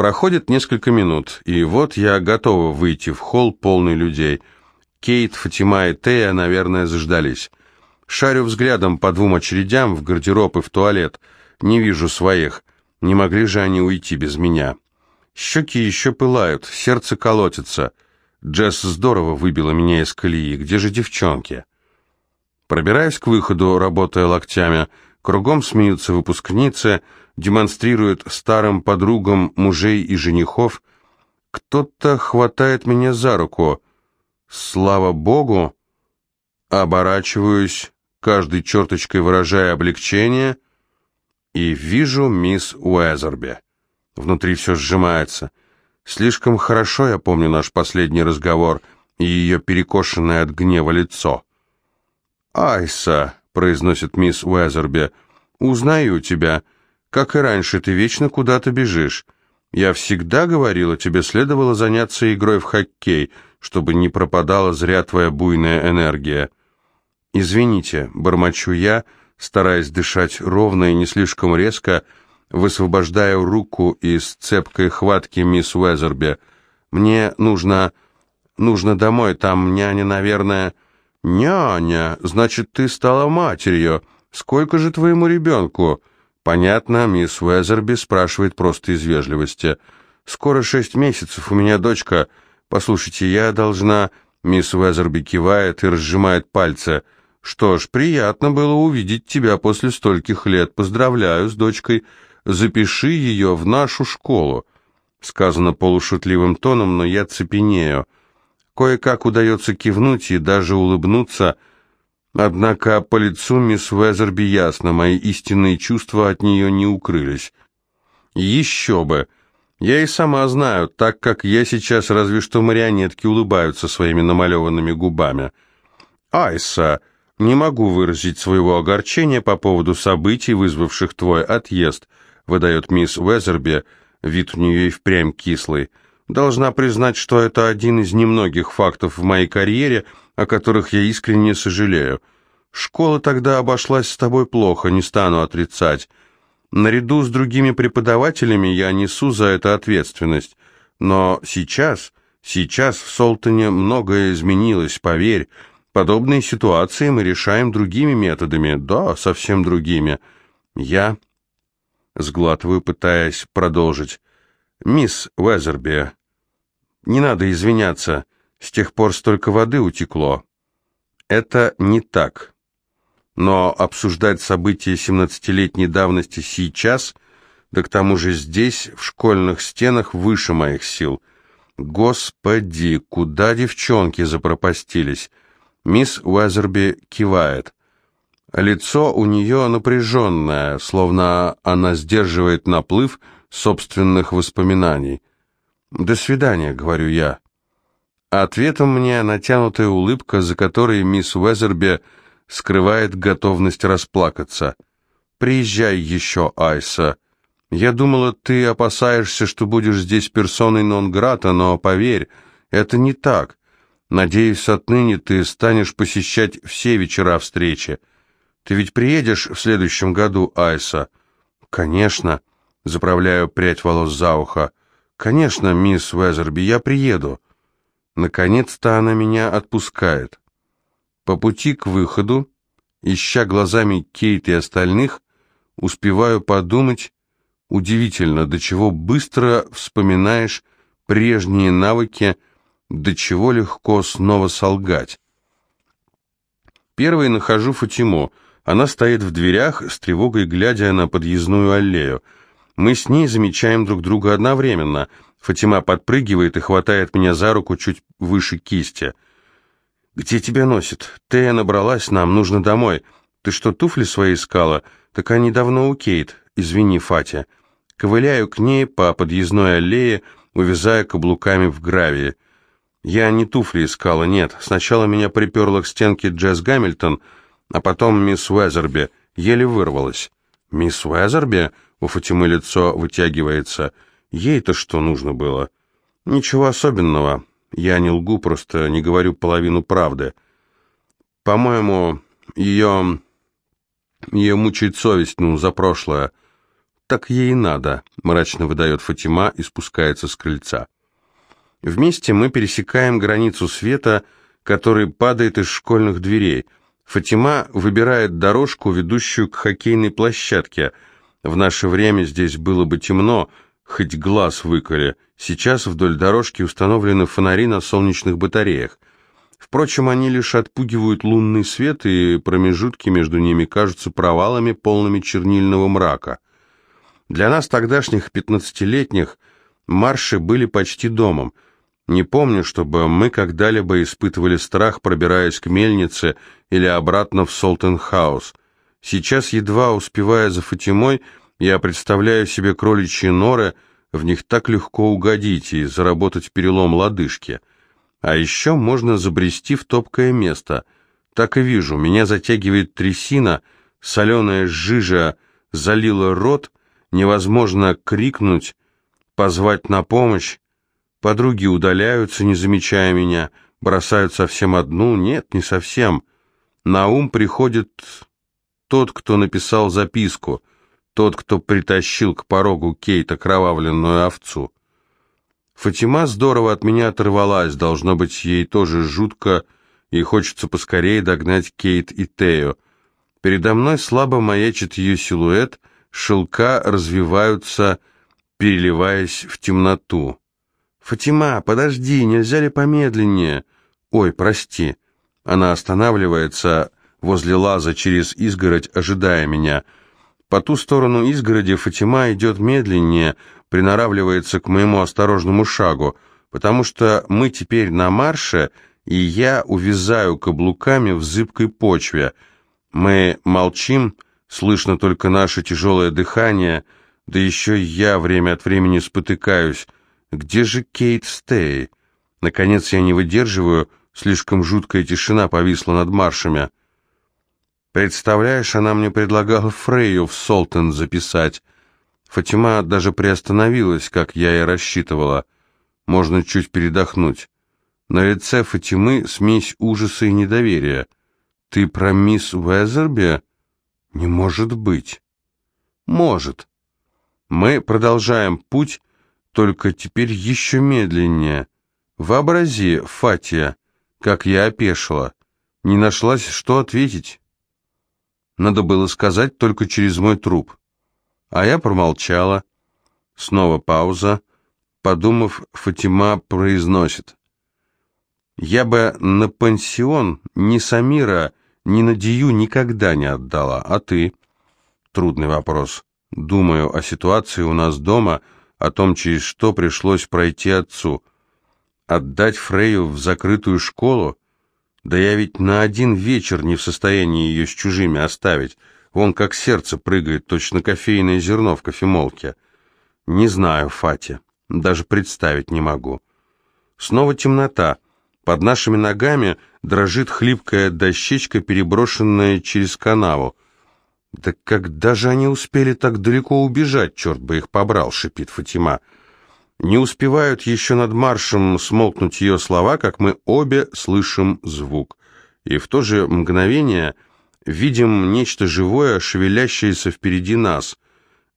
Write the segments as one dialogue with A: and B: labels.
A: Проходит несколько минут, и вот я готова выйти в холл полный людей. Кейт, Фатима и Тея, наверное, заждались. Шарю взглядом по двум очередям в гардероб и в туалет. Не вижу своих. Не могли же они уйти без меня. Щеки еще пылают, сердце колотится. Джесс здорово выбила меня из колеи. Где же девчонки? Пробираюсь к выходу, работая локтями. Кругом смеются выпускницы, демонстрируют старым подругам мужей и женихов. Кто-то хватает меня за руку. Слава богу! Оборачиваюсь, каждой черточкой выражая облегчение, и вижу мисс Уэзерби. Внутри все сжимается. Слишком хорошо я помню наш последний разговор и ее перекошенное от гнева лицо. «Айса», — произносит мисс Уэзерби, — «узнаю тебя. Как и раньше, ты вечно куда-то бежишь. Я всегда говорила, тебе следовало заняться игрой в хоккей, чтобы не пропадала зря твоя буйная энергия». «Извините», — бормочу я, стараясь дышать ровно и не слишком резко, высвобождая руку из цепкой хватки мисс Уэзерби. «Мне нужно... нужно домой, там няня, наверное...» «Няня, значит, ты стала матерью. Сколько же твоему ребенку?» «Понятно, мисс Уэзерби спрашивает просто из вежливости. Скоро шесть месяцев, у меня дочка. Послушайте, я должна...» Мисс Уэзерби кивает и разжимает пальцы. «Что ж, приятно было увидеть тебя после стольких лет. Поздравляю с дочкой. Запиши ее в нашу школу». Сказано полушутливым тоном, но я цепенею. Кое-как удается кивнуть и даже улыбнуться, однако по лицу мисс Везерби ясно, мои истинные чувства от нее не укрылись. Еще бы! Я и сама знаю, так как я сейчас разве что марионетки улыбаются своими намалеванными губами. Айса, не могу выразить своего огорчения по поводу событий, вызвавших твой отъезд, выдает мисс Везерби, вид у нее и впрямь кислый. Должна признать, что это один из немногих фактов в моей карьере, о которых я искренне сожалею. Школа тогда обошлась с тобой плохо, не стану отрицать. Наряду с другими преподавателями я несу за это ответственность. Но сейчас, сейчас в Солтоне многое изменилось, поверь. Подобные ситуации мы решаем другими методами, да, совсем другими. Я сглатываю, пытаясь продолжить. «Мисс Уэзерби, не надо извиняться, с тех пор столько воды утекло. Это не так. Но обсуждать события семнадцатилетней давности сейчас, да к тому же здесь, в школьных стенах, выше моих сил. Господи, куда девчонки запропастились? Мисс Уэзерби кивает. Лицо у нее напряженное, словно она сдерживает наплыв собственных воспоминаний. «До свидания», — говорю я. Ответом мне натянутая улыбка, за которой мисс Уэзерби скрывает готовность расплакаться. «Приезжай еще, Айса. Я думала, ты опасаешься, что будешь здесь персоной нон-грата, но поверь, это не так. Надеюсь, отныне ты станешь посещать все вечера встречи. Ты ведь приедешь в следующем году, Айса?» «Конечно», — заправляю прядь волос за ухо. «Конечно, мисс Уэзерби, я приеду». Наконец-то она меня отпускает. По пути к выходу, ища глазами Кейт и остальных, успеваю подумать, удивительно, до чего быстро вспоминаешь прежние навыки, до чего легко снова солгать. Первой нахожу Фатиму. Она стоит в дверях, с тревогой глядя на подъездную аллею. Мы с ней замечаем друг друга одновременно. Фатима подпрыгивает и хватает меня за руку чуть выше кисти. «Где тебя носит? Тея набралась, нам нужно домой. Ты что, туфли свои искала? Так они давно у Кейт. Извини, Фатя». Ковыляю к ней по подъездной аллее, увязая каблуками в гравии. Я не туфли искала, нет. Сначала меня приперла к стенке Джесс Гамильтон, а потом мисс Уэзерби. Еле вырвалась. «Мисс Уэзерби?» У Фатимы лицо вытягивается. Ей-то что нужно было? Ничего особенного. Я не лгу, просто не говорю половину правды. По-моему, ее... Ее мучает совесть, ну, за прошлое. так ей и надо», — мрачно выдает Фатима и спускается с крыльца. Вместе мы пересекаем границу света, который падает из школьных дверей. Фатима выбирает дорожку, ведущую к хоккейной площадке. В наше время здесь было бы темно, хоть глаз выколи. Сейчас вдоль дорожки установлены фонари на солнечных батареях. Впрочем, они лишь отпугивают лунный свет, и промежутки между ними кажутся провалами, полными чернильного мрака. Для нас, тогдашних пятнадцатилетних, марши были почти домом – не помню, чтобы мы когда-либо испытывали страх, пробираясь к мельнице или обратно в Солтенхаус. Сейчас, едва успевая за Фатимой, я представляю себе кроличьи норы, в них так легко угодить и заработать перелом лодыжки. А еще можно забрести в топкое место. Так и вижу, меня затягивает трясина, соленая жижа залила рот, невозможно крикнуть, позвать на помощь, Подруги удаляются, не замечая меня, бросают совсем одну. Нет, не совсем. На ум приходит тот, кто написал записку, тот, кто притащил к порогу Кейт окровавленную овцу. Фатима здорово от меня оторвалась, должно быть, ей тоже жутко, и хочется поскорее догнать Кейт и Тею. Передо мной слабо маячит ее силуэт, шелка развиваются, переливаясь в темноту. «Фатима, подожди, нельзя ли помедленнее?» «Ой, прости». Она останавливается возле лаза через изгородь, ожидая меня. По ту сторону изгороди Фатима идет медленнее, приноравливается к моему осторожному шагу, потому что мы теперь на марше, и я увязаю каблуками в зыбкой почве. Мы молчим, слышно только наше тяжелое дыхание, да еще я время от времени спотыкаюсь, где же Кейт Стей? Наконец я не выдерживаю, слишком жуткая тишина повисла над маршами. Представляешь, она мне предлагала Фрейю в Солтен записать. Фатима даже приостановилась, как я и рассчитывала. Можно чуть передохнуть. На лице Фатимы смесь ужаса и недоверия. «Ты про мисс Уэзерби?» «Не может быть». «Может». Мы продолжаем путь, только теперь еще медленнее. Вообрази, Фатия, как я опешила. Не нашлась, что ответить. Надо было сказать только через мой труп. А я промолчала. Снова пауза. Подумав, Фатима произносит. Я бы на пансион ни Самира, ни Надию никогда не отдала. А ты? Трудный вопрос. Думаю о ситуации у нас дома — о том, через что пришлось пройти отцу. Отдать Фрейю в закрытую школу? Да я ведь на один вечер не в состоянии ее с чужими оставить. Вон как сердце прыгает, точно кофейное зерно в кофемолке. Не знаю, Фати, даже представить не могу. Снова темнота. Под нашими ногами дрожит хлипкая дощечка, переброшенная через канаву. «Да когда же они успели так далеко убежать, черт бы их побрал!» — шипит Фатима. Не успевают еще над маршем смолкнуть ее слова, как мы обе слышим звук. И в то же мгновение видим нечто живое, шевелящееся впереди нас.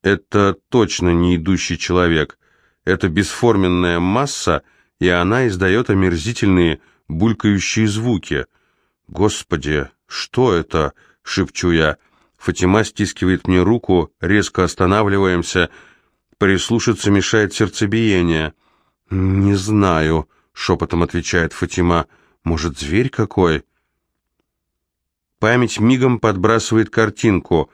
A: Это точно не идущий человек. Это бесформенная масса, и она издает омерзительные булькающие звуки. «Господи, что это?» — шепчу я. Фатима стискивает мне руку, резко останавливаемся. Прислушаться мешает сердцебиение. «Не знаю», — шепотом отвечает Фатима. «Может, зверь какой?» Память мигом подбрасывает картинку.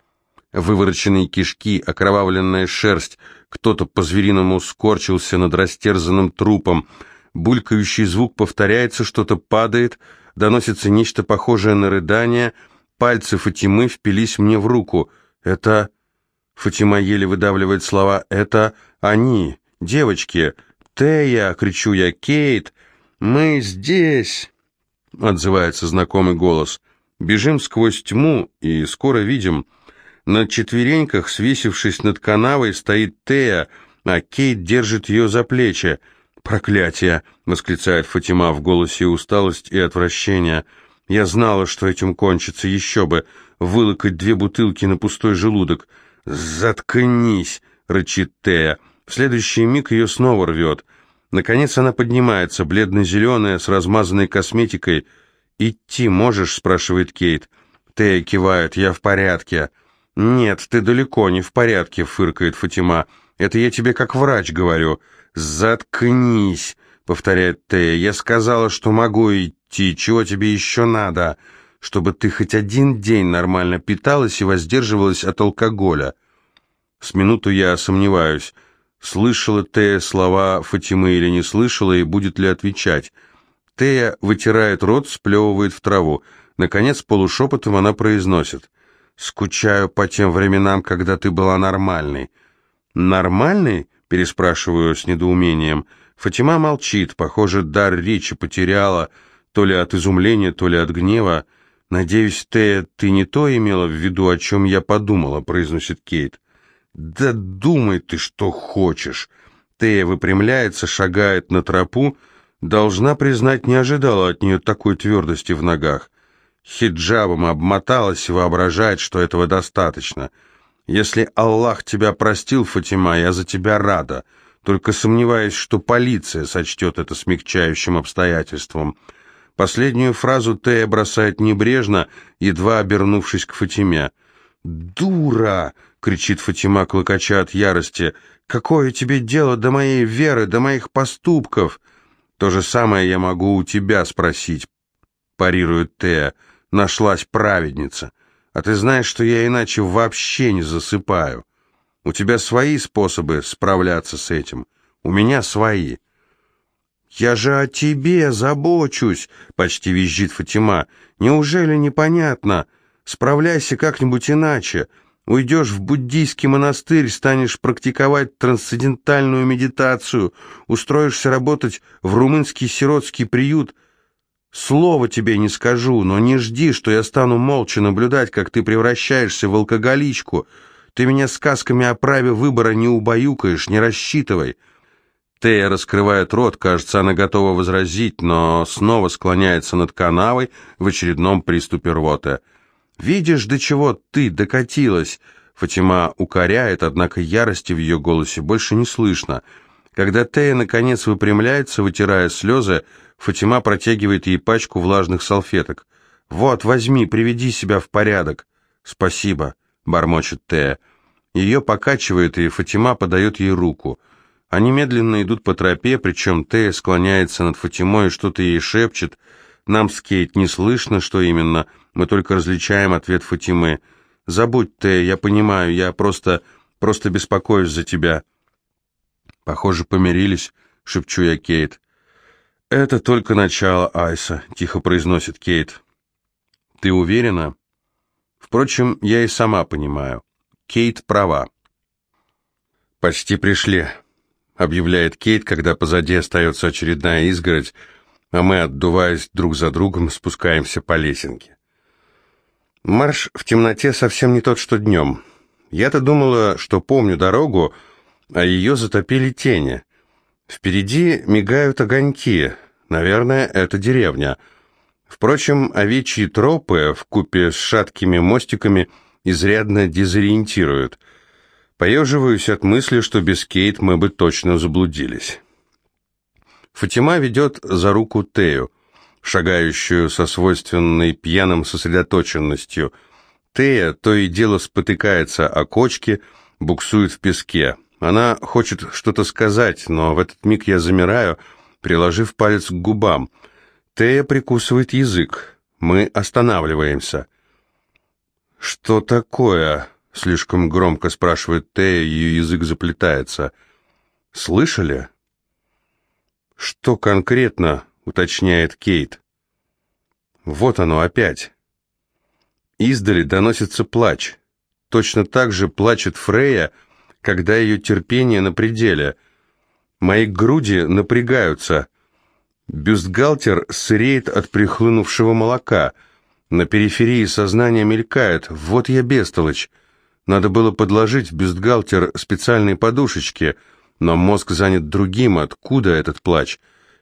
A: Вывороченные кишки, окровавленная шерсть. Кто-то по-звериному скорчился над растерзанным трупом. Булькающий звук повторяется, что-то падает, доносится нечто похожее на рыдание — Пальцы Фатимы впились мне в руку. «Это...» Фатима еле выдавливает слова. «Это они, девочки. Тея!» — кричу я. «Кейт! Мы здесь!» — отзывается знакомый голос. Бежим сквозь тьму и скоро видим. На четвереньках, свесившись над канавой, стоит Тея, а Кейт держит ее за плечи. «Проклятие!» — восклицает Фатима в голосе усталость и отвращение. Я знала, что этим кончится, еще бы, вылокать две бутылки на пустой желудок. «Заткнись!» рычит Тея. В следующий миг ее снова рвет. Наконец она поднимается, бледно-зеленая, с размазанной косметикой. «Идти можешь?» — спрашивает Кейт. Тея кивает. «Я в порядке». «Нет, ты далеко не в порядке», — фыркает Фатима. «Это я тебе как врач говорю». «Заткнись», — повторяет Тея. «Я сказала, что могу идти. Чего тебе еще надо?» «Чтобы ты хоть один день нормально питалась и воздерживалась от алкоголя». С минуту я сомневаюсь, слышала Тея слова Фатимы или не слышала, и будет ли отвечать. Тея вытирает рот, сплевывает в траву. Наконец, полушепотом она произносит. «Скучаю по тем временам, когда ты была нормальной». «Нормальной?» — переспрашиваю с недоумением. Фатима молчит, похоже, дар речи потеряла, то ли от изумления, то ли от гнева. «Надеюсь, Тея, ты не то имела в виду, о чем я подумала», — произносит Кейт. «Да думай ты, что хочешь!» Тея выпрямляется, шагает на тропу. Должна признать, не ожидала от нее такой твердости в ногах. Хиджабом обмоталась и воображает, что этого достаточно. «Если Аллах тебя простил, Фатима, я за тебя рада. Только сомневаюсь, что полиция сочтет это смягчающим обстоятельством». Последнюю фразу Тея бросает небрежно, едва обернувшись к Фатиме. «Дура!» — кричит Фатима, клокоча от ярости. «Какое тебе дело до моей веры, до моих поступков?» «То же самое я могу у тебя спросить», — парирует Тея. «Нашлась праведница. А ты знаешь, что я иначе вообще не засыпаю. У тебя свои способы справляться с этим. У меня свои». «Я же о тебе забочусь», — почти визжит Фатима. «Неужели непонятно? Справляйся как-нибудь иначе. Уйдешь в буддийский монастырь, станешь практиковать трансцендентальную медитацию, устроишься работать в румынский сиротский приют. Слово тебе не скажу, но не жди, что я стану молча наблюдать, как ты превращаешься в алкоголичку. Ты меня сказками о праве выбора не убаюкаешь, не рассчитывай». Тея раскрывает рот, кажется, она готова возразить, но снова склоняется над канавой в очередном приступе рвоты. «Видишь, до чего ты докатилась?» Фатима укоряет, однако ярости в ее голосе больше не слышно. Когда Тея наконец выпрямляется, вытирая слезы, Фатима протягивает ей пачку влажных салфеток. «Вот, возьми, приведи себя в порядок». «Спасибо», — бормочет Тея. Ее покачивает, и Фатима подает ей руку. Они медленно идут по тропе, причем Тея склоняется над Фатимой и что-то ей шепчет. Нам с Кейт не слышно, что именно — мы только различаем ответ Фатимы. «Забудь ты, я понимаю, я просто... просто беспокоюсь за тебя». «Похоже, помирились», — шепчу я Кейт. «Это только начало, Айса», — тихо произносит Кейт. «Ты уверена?» «Впрочем, я и сама понимаю. Кейт права». «Почти пришли», — объявляет Кейт, когда позади остается очередная изгородь, а мы, отдуваясь друг за другом, спускаемся по лесенке. Марш в темноте совсем не тот, что днем. Я-то думала, что помню дорогу, а ее затопили тени. Впереди мигают огоньки. Наверное, это деревня. Впрочем, овечьи тропы в купе с шаткими мостиками изрядно дезориентируют. Поеживаюсь от мысли, что без Кейт мы бы точно заблудились. Фатима ведет за руку Тею шагающую со свойственной пьяным сосредоточенностью. Тея то и дело спотыкается о кочке, буксует в песке. Она хочет что-то сказать, но в этот миг я замираю, приложив палец к губам. Тея прикусывает язык. Мы останавливаемся. «Что такое?» — слишком громко спрашивает Тея, ее язык заплетается. «Слышали?» «Что конкретно?» уточняет Кейт. Вот оно опять. Издали доносится плач. Точно так же плачет Фрея, когда ее терпение на пределе. Мои груди напрягаются. Бюстгальтер сыреет от прихлынувшего молока. На периферии сознания мелькает. Вот я бестолочь. Надо было подложить в бюстгальтер специальные подушечки, но мозг занят другим. Откуда этот плач?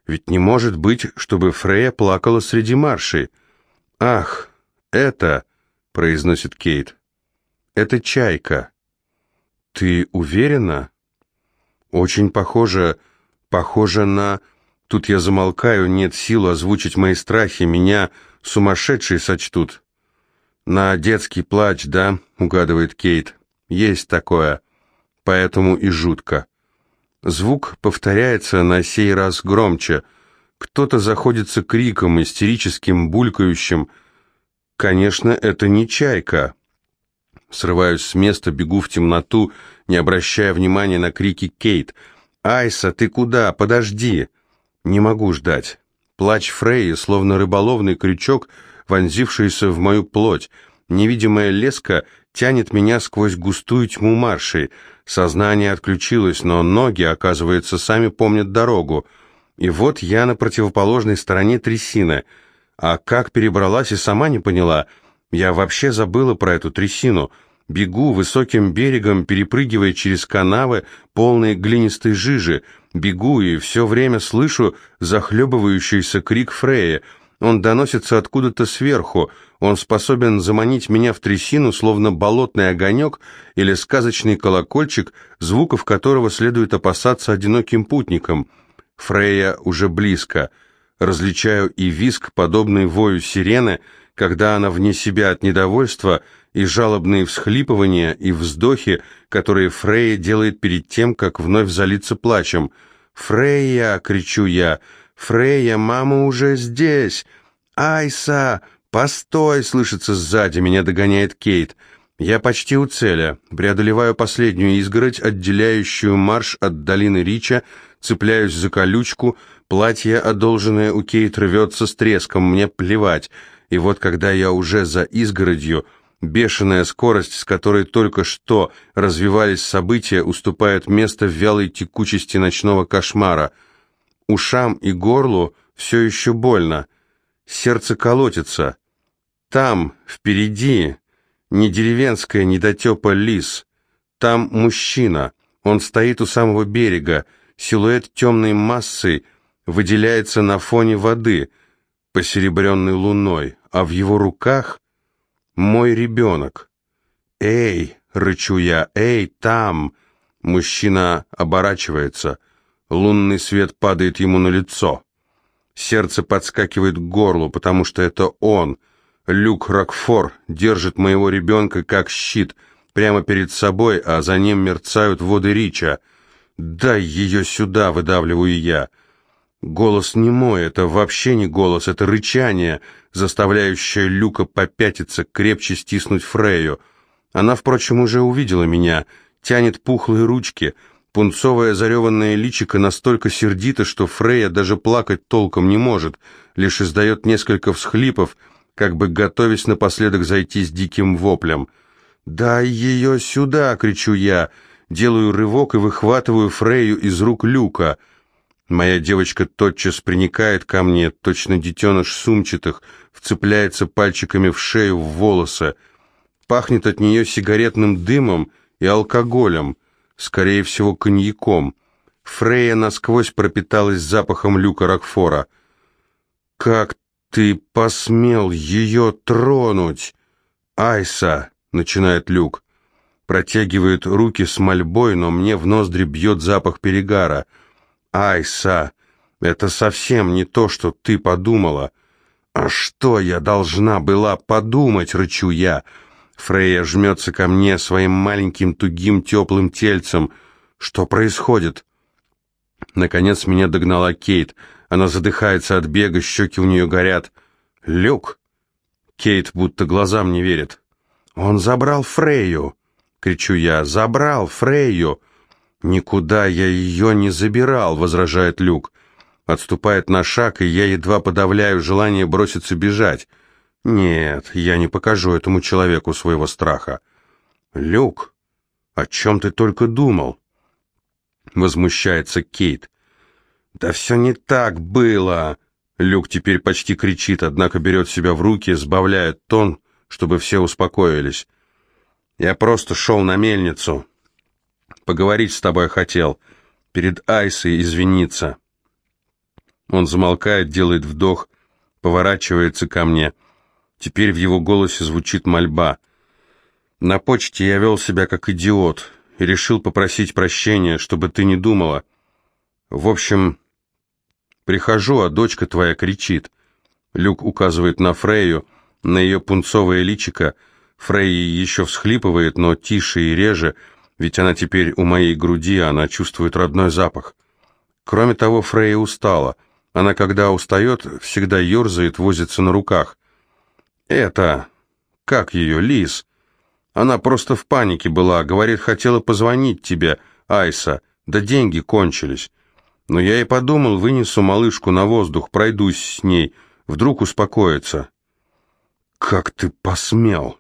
A: Ведь не может быть, чтобы Фрея плакала среди маршей. «Ах, это...» — произносит Кейт. «Это чайка». «Ты уверена?» «Очень похоже, похоже на...» Тут я замолкаю, нет сил озвучить мои страхи, меня сумасшедшие сочтут. «На детский плач, да?» — угадывает Кейт. «Есть такое. Поэтому и жутко». Звук повторяется на сей раз громче. Кто-то заходится криком, истерическим, булькающим. Конечно, это не чайка. Срываюсь с места, бегу в темноту, не обращая внимания на крики Кейт. «Айса, ты куда? Подожди!» Не могу ждать. Плач Фрейи, словно рыболовный крючок, вонзившийся в мою плоть. Невидимая леска тянет меня сквозь густую тьму маршей. Сознание отключилось, но ноги, оказывается, сами помнят дорогу. И вот я на противоположной стороне трясины. А как перебралась и сама не поняла. Я вообще забыла про эту трясину. Бегу высоким берегом, перепрыгивая через канавы, полные глинистой жижи. Бегу и все время слышу захлебывающийся крик Фрея. Он доносится откуда-то сверху. Он способен заманить меня в трясину, словно болотный огонек или сказочный колокольчик, звуков которого следует опасаться одиноким путникам. Фрея уже близко. Различаю и виск, подобный вою сирены, когда она вне себя от недовольства, и жалобные всхлипывания и вздохи, которые Фрейя делает перед тем, как вновь залиться плачем. «Фрейя!» — кричу я. «Фрейя, мама уже здесь!» «Айса! Постой!» — слышится сзади, меня догоняет Кейт. Я почти у цели. Преодолеваю последнюю изгородь, отделяющую марш от долины Рича, цепляюсь за колючку, платье, одолженное у Кейт, рвется с треском, мне плевать. И вот когда я уже за изгородью, бешеная скорость, с которой только что развивались события, уступает место вялой текучести ночного кошмара. Ушам и горлу все еще больно. Сердце колотится. Там, впереди, не деревенская недотепа лис. Там мужчина. Он стоит у самого берега. Силуэт темной массы выделяется на фоне воды, посеребренной луной а в его руках мой ребенок. «Эй!» — рычу я. «Эй, там!» Мужчина оборачивается. Лунный свет падает ему на лицо. Сердце подскакивает к горлу, потому что это он. Люк Рокфор держит моего ребенка как щит прямо перед собой, а за ним мерцают воды Рича. «Дай ее сюда!» — выдавливаю я. Голос не мой, это вообще не голос, это рычание, заставляющее Люка попятиться, крепче стиснуть Фрею. Она, впрочем, уже увидела меня, тянет пухлые ручки. Пунцовое зареванное личико настолько сердито, что Фрея даже плакать толком не может, лишь издает несколько всхлипов, как бы готовясь напоследок зайти с диким воплем. «Дай ее сюда!» — кричу я. Делаю рывок и выхватываю Фрею из рук Люка — Моя девочка тотчас приникает ко мне, точно детеныш сумчатых, вцепляется пальчиками в шею, в волосы. Пахнет от нее сигаретным дымом и алкоголем, скорее всего, коньяком. Фрея насквозь пропиталась запахом люка Рокфора. «Как ты посмел ее тронуть?» «Айса!» — начинает люк. Протягивает руки с мольбой, но мне в ноздри бьет запах перегара — Айса, это совсем не то, что ты подумала. А что я должна была подумать, рычу я. Фрейя жмется ко мне своим маленьким тугим теплым тельцем. Что происходит? Наконец меня догнала Кейт. Она задыхается от бега, щеки у нее горят. «Люк!» Кейт будто глазам не верит. «Он забрал Фрейю!» — кричу я. «Забрал Фрейю!» «Никуда я ее не забирал», — возражает Люк. Отступает на шаг, и я едва подавляю желание броситься бежать. «Нет, я не покажу этому человеку своего страха». «Люк, о чем ты только думал?» Возмущается Кейт. «Да все не так было!» Люк теперь почти кричит, однако берет себя в руки, сбавляет тон, чтобы все успокоились. «Я просто шел на мельницу. Поговорить с тобой хотел. Перед Айсой извиниться». Он замолкает, делает вдох, поворачивается ко мне. Теперь в его голосе звучит мольба. На почте я вел себя как идиот. и решил попросить прощения, чтобы ты не думала. В общем, прихожу, а дочка твоя кричит. Люк указывает на Фрейю, на ее пунцовое личико. Фрейя еще всхлипывает, но тише и реже, ведь она теперь у моей груди, она чувствует родной запах. Кроме того, Фрейя устала. Она, когда устает, всегда ерзает, возится на руках. Это... Как ее, Лис? Она просто в панике была, говорит, хотела позвонить тебе, Айса, да деньги кончились. Но я и подумал, вынесу малышку на воздух, пройдусь с ней, вдруг успокоится. «Как ты посмел?»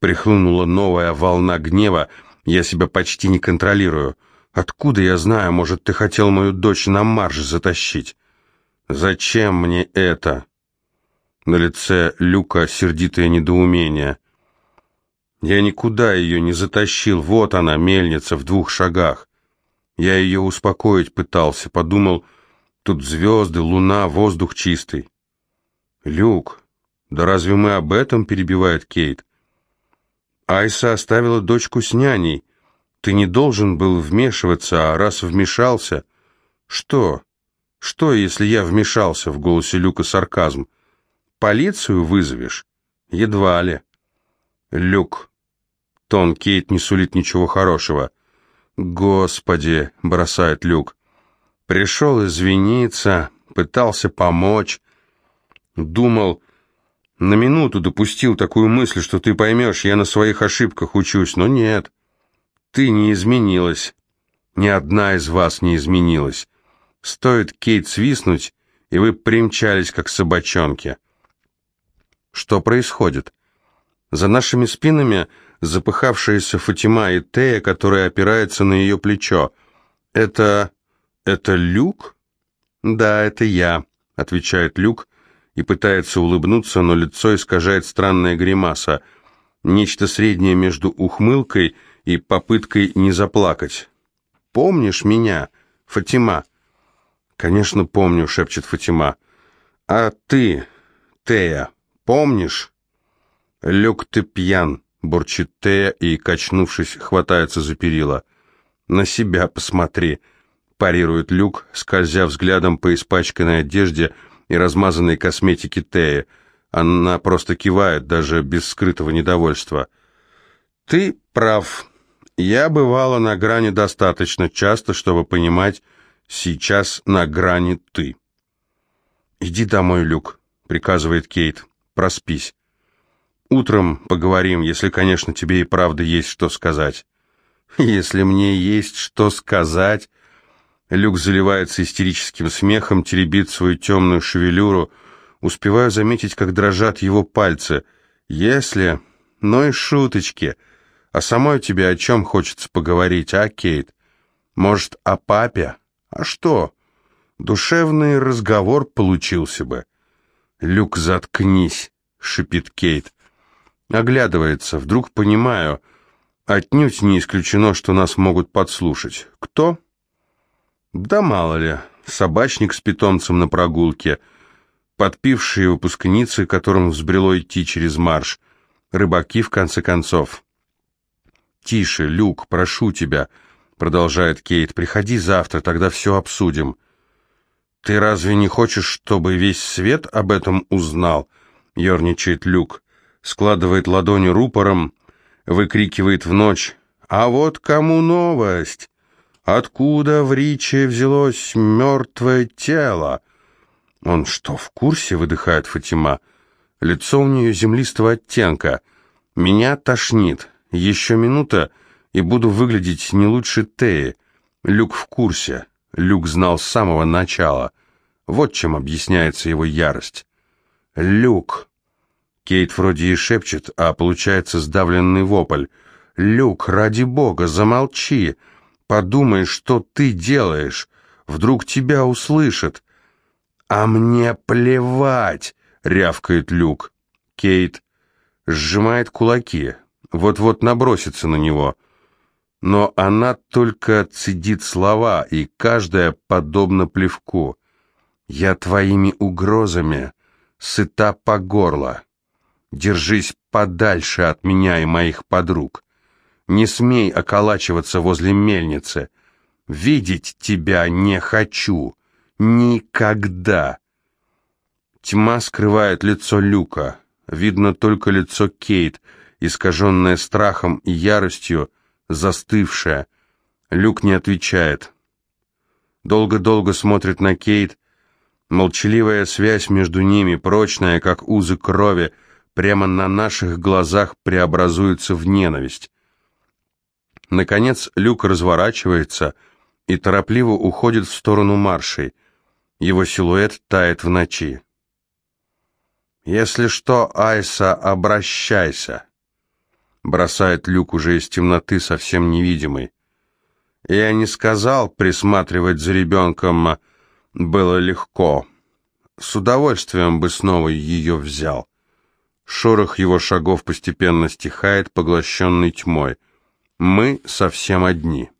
A: Прихлынула новая волна гнева, я себя почти не контролирую. Откуда я знаю, может, ты хотел мою дочь на марш затащить? Зачем мне это? На лице Люка сердитое недоумение. Я никуда ее не затащил, вот она, мельница, в двух шагах. Я ее успокоить пытался, подумал, тут звезды, луна, воздух чистый. Люк, да разве мы об этом, перебивает Кейт. Айса оставила дочку с няней. Ты не должен был вмешиваться, а раз вмешался... Что? Что, если я вмешался? В голосе Люка сарказм. Полицию вызовешь? Едва ли. Люк. Тон Кейт не сулит ничего хорошего. Господи, бросает Люк. Пришел извиниться, пытался помочь. Думал, на минуту допустил такую мысль, что ты поймешь, я на своих ошибках учусь, но нет. Ты не изменилась. Ни одна из вас не изменилась. Стоит Кейт свистнуть, и вы примчались, как собачонки. Что происходит? За нашими спинами запыхавшаяся Фатима и Тея, которая опирается на ее плечо. «Это... это Люк?» «Да, это я», — отвечает Люк, и пытается улыбнуться, но лицо искажает странная гримаса, нечто среднее между ухмылкой и попыткой не заплакать. «Помнишь меня, Фатима?» «Конечно, помню», — шепчет Фатима. «А ты, Тея, помнишь?» «Люк, ты пьян», — бурчит Тея и, качнувшись, хватается за перила. «На себя посмотри», — парирует Люк, скользя взглядом по испачканной одежде, — и размазанной косметики Теи. Она просто кивает, даже без скрытого недовольства. «Ты прав. Я бывала на грани достаточно часто, чтобы понимать, сейчас на грани ты». «Иди домой, Люк», — приказывает Кейт. «Проспись. Утром поговорим, если, конечно, тебе и правда есть что сказать». «Если мне есть что сказать...» Люк заливается истерическим смехом, теребит свою темную шевелюру. Успеваю заметить, как дрожат его пальцы. Если... Ну и шуточки. А самой тебе о чем хочется поговорить, а, Кейт? Может, о папе? А что? Душевный разговор получился бы. Люк, заткнись, шипит Кейт. Оглядывается, вдруг понимаю. Отнюдь не исключено, что нас могут подслушать. Кто? Да мало ли, собачник с питомцем на прогулке, подпившие выпускницы, которым взбрело идти через марш, рыбаки в конце концов. «Тише, Люк, прошу тебя», — продолжает Кейт, — «приходи завтра, тогда все обсудим». «Ты разве не хочешь, чтобы весь свет об этом узнал?» — ерничает Люк, складывает ладони рупором, выкрикивает в ночь. «А вот кому новость!» Откуда в Риче взялось мертвое тело? Он что, в курсе, выдыхает Фатима? Лицо у нее землистого оттенка. Меня тошнит. Еще минута, и буду выглядеть не лучше Теи. Люк в курсе. Люк знал с самого начала. Вот чем объясняется его ярость. «Люк!» Кейт вроде и шепчет, а получается сдавленный вопль. «Люк, ради бога, замолчи!» Подумай, что ты делаешь. Вдруг тебя услышат. А мне плевать, рявкает Люк. Кейт сжимает кулаки, вот-вот набросится на него. Но она только цедит слова, и каждая подобно плевку. «Я твоими угрозами сыта по горло. Держись подальше от меня и моих подруг. Не смей околачиваться возле мельницы. Видеть тебя не хочу. Никогда. Тьма скрывает лицо Люка. Видно только лицо Кейт, искаженное страхом и яростью, застывшее. Люк не отвечает. Долго-долго смотрит на Кейт. Молчаливая связь между ними, прочная, как узы крови, прямо на наших глазах преобразуется в ненависть. Наконец Люк разворачивается и торопливо уходит в сторону маршей. Его силуэт тает в ночи. «Если что, Айса, обращайся», — бросает Люк уже из темноты, совсем невидимый. «Я не сказал, присматривать за ребенком было легко. С удовольствием бы снова ее взял». Шорох его шагов постепенно стихает, поглощенный тьмой. Мы совсем одни.